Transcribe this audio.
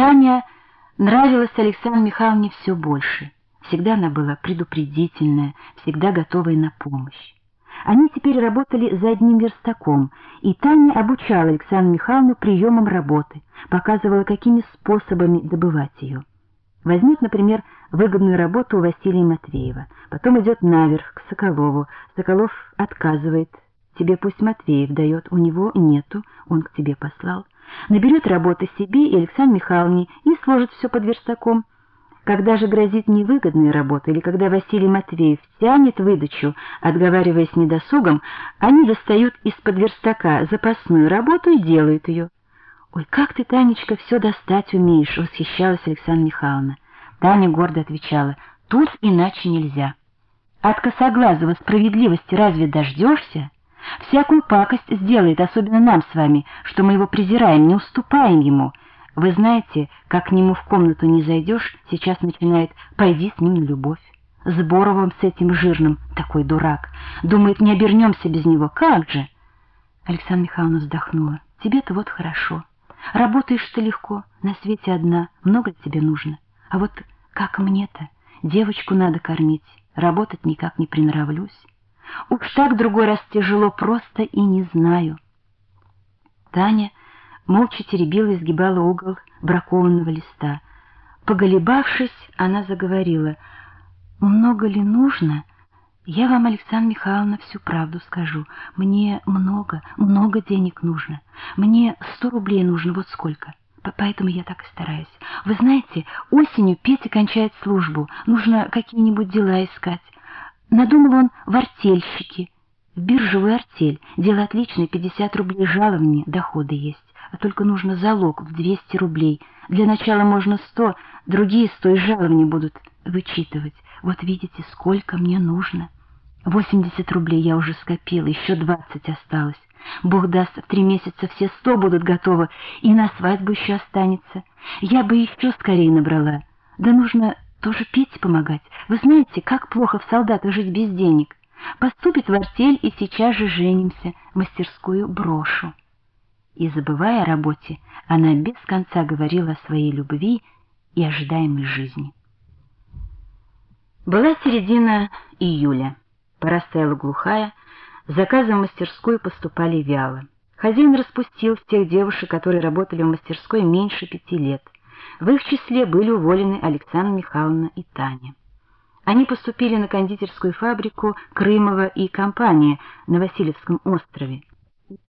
Таня нравилась Александре Михайловне все больше. Всегда она была предупредительная, всегда готовая на помощь. Они теперь работали за одним верстаком, и Таня обучала Александру Михайловну приемам работы, показывала, какими способами добывать ее. Возьмет, например, выгодную работу у Василия Матвеева, потом идет наверх к Соколову. Соколов отказывает, тебе пусть Матвеев дает, у него нету, он к тебе послал. Наберет работы себе и Александре Михайловне и сложит все под верстаком. Когда же грозит невыгодная работа, или когда Василий Матвеев тянет выдачу, отговариваясь недосугом, они достают из-под верстака запасную работу и делают ее. «Ой, как ты, Танечка, все достать умеешь!» — восхищалась Александра Михайловна. Таня гордо отвечала, «Тут иначе нельзя. От косоглазого справедливости разве дождешься? Всякую пакость сделает, особенно нам с вами, что мы его презираем, не уступаем ему». Вы знаете, как к нему в комнату не зайдешь, сейчас начинает «пойди с ним на любовь». С Боровым с этим жирным, такой дурак. Думает, не обернемся без него. Как же? Александра Михайловна вздохнула. Тебе-то вот хорошо. Работаешь ты легко, на свете одна, много тебе нужно. А вот как мне-то? Девочку надо кормить, работать никак не приноровлюсь. Уж так другой раз тяжело просто и не знаю. Таня молча теребила и сгибала угол бракованного листа. Поголебавшись, она заговорила. «Много ли нужно? Я вам, Александра Михайловна, всю правду скажу. Мне много, много денег нужно. Мне сто рублей нужно, вот сколько. Поэтому я так и стараюсь. Вы знаете, осенью Петя кончает службу. Нужно какие-нибудь дела искать. Надумал он в артельщики, в биржевую артель. Дело отличное, 50 рублей жалования, доходы есть а только нужно залог в 200 рублей. Для начала можно 100, другие 100 из жалования будут вычитывать. Вот видите, сколько мне нужно. 80 рублей я уже скопила, еще 20 осталось. Бог даст, в три месяца все 100 будут готовы, и на свадьбу еще останется. Я бы еще скорее набрала. Да нужно тоже Пете помогать. Вы знаете, как плохо в солдатах жить без денег. Поступит в артель и сейчас же женимся, мастерскую брошу и, забывая о работе, она без конца говорила о своей любви и ожидаемой жизни. Была середина июля. Пора стояла глухая, заказы в мастерскую поступали вяло. Хозяин распустил тех девушек, которые работали в мастерской меньше пяти лет. В их числе были уволены Александра Михайловна и Таня. Они поступили на кондитерскую фабрику Крымова и компания на Васильевском острове.